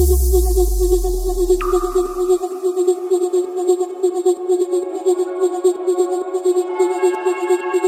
ありがとうございました